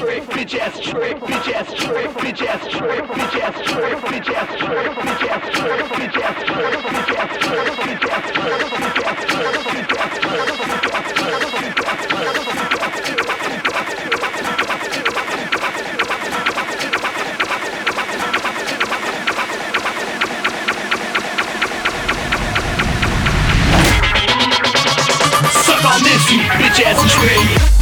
bitch ass trick. Suck on this, you bitch ass trick.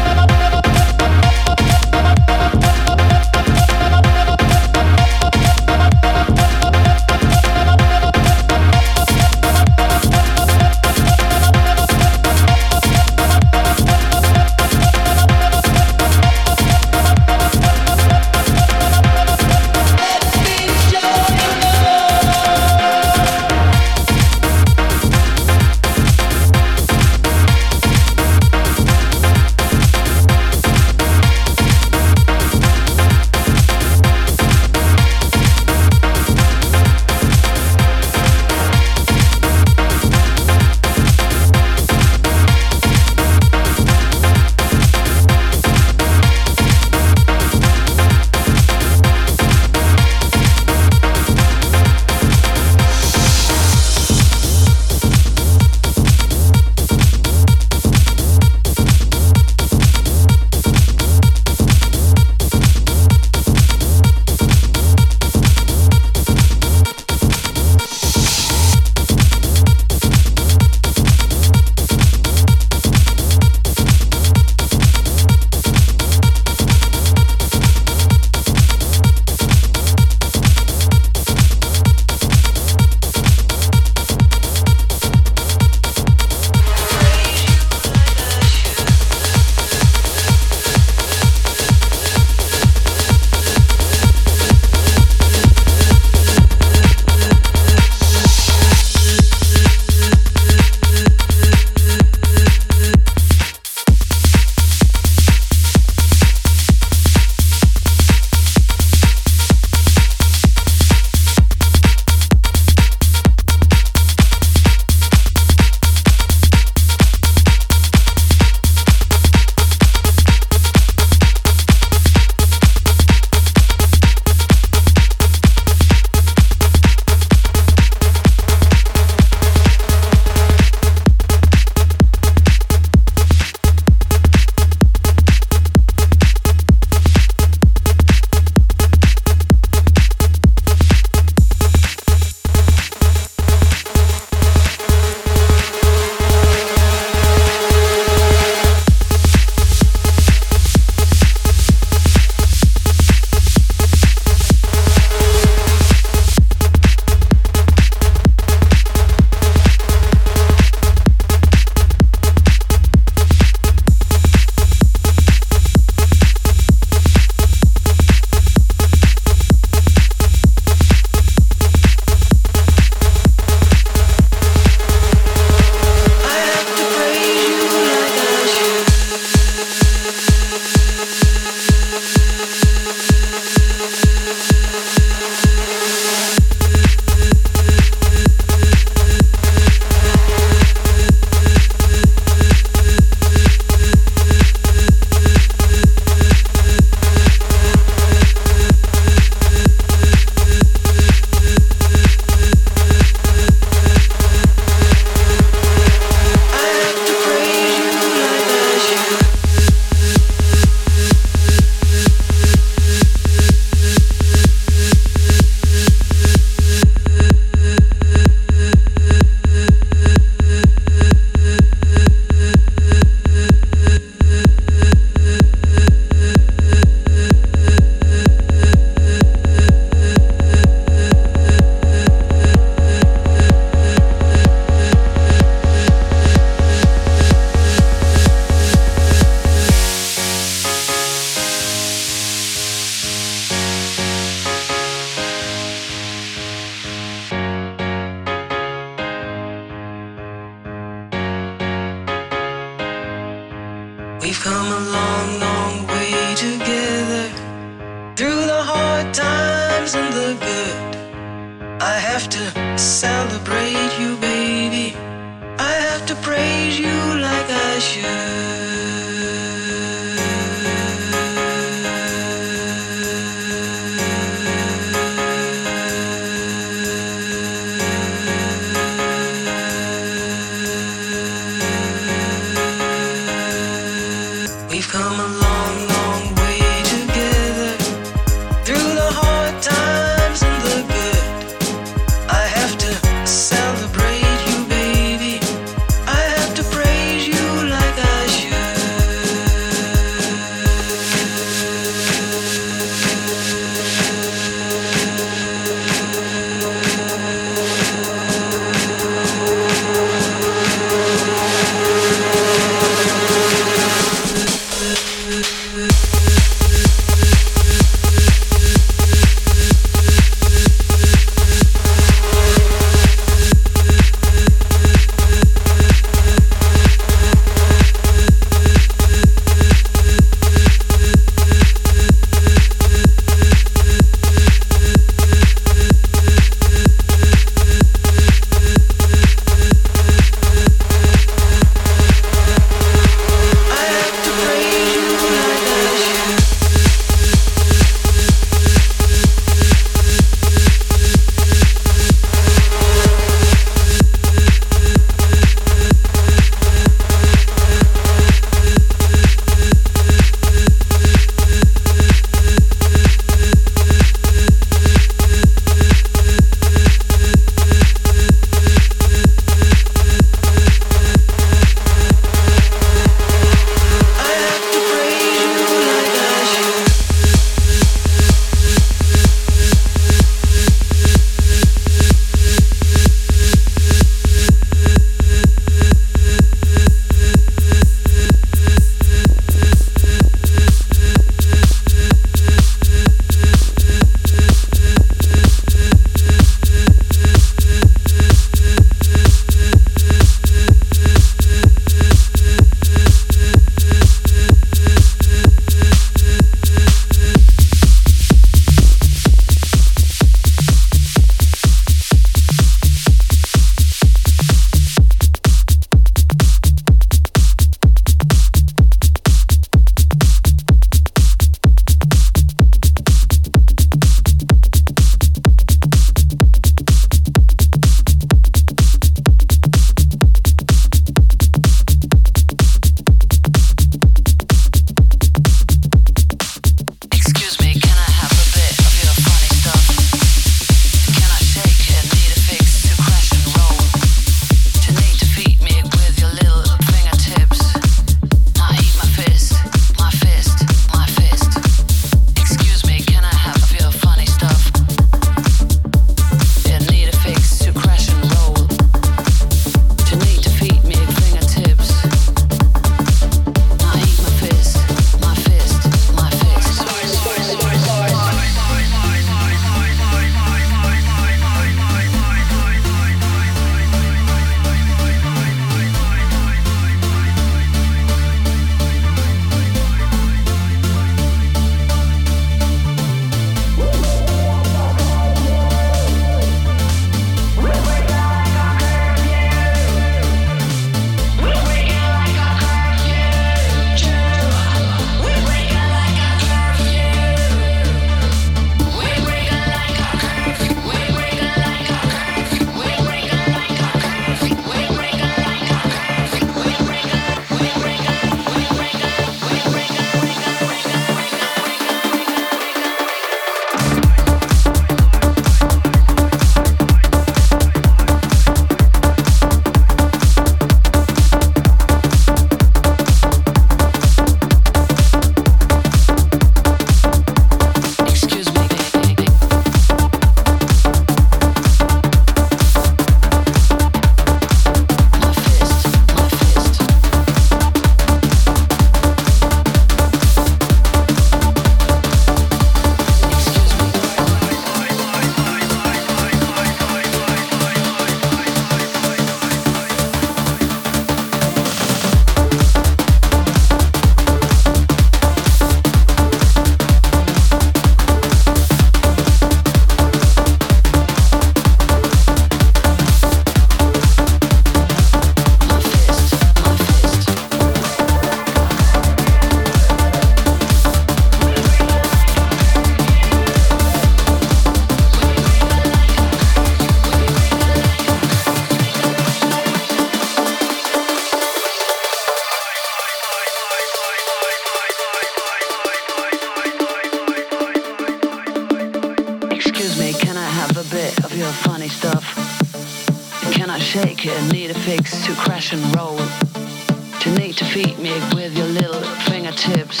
it with your little fingertips.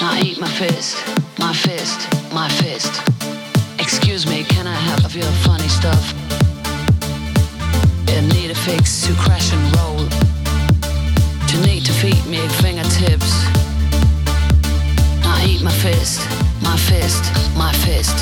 Now eat my fist, my fist, my fist. Excuse me, can I have your funny stuff? You need a fix to crash and roll. You need to feed me fingertips. Now eat my fist, my fist, my fist.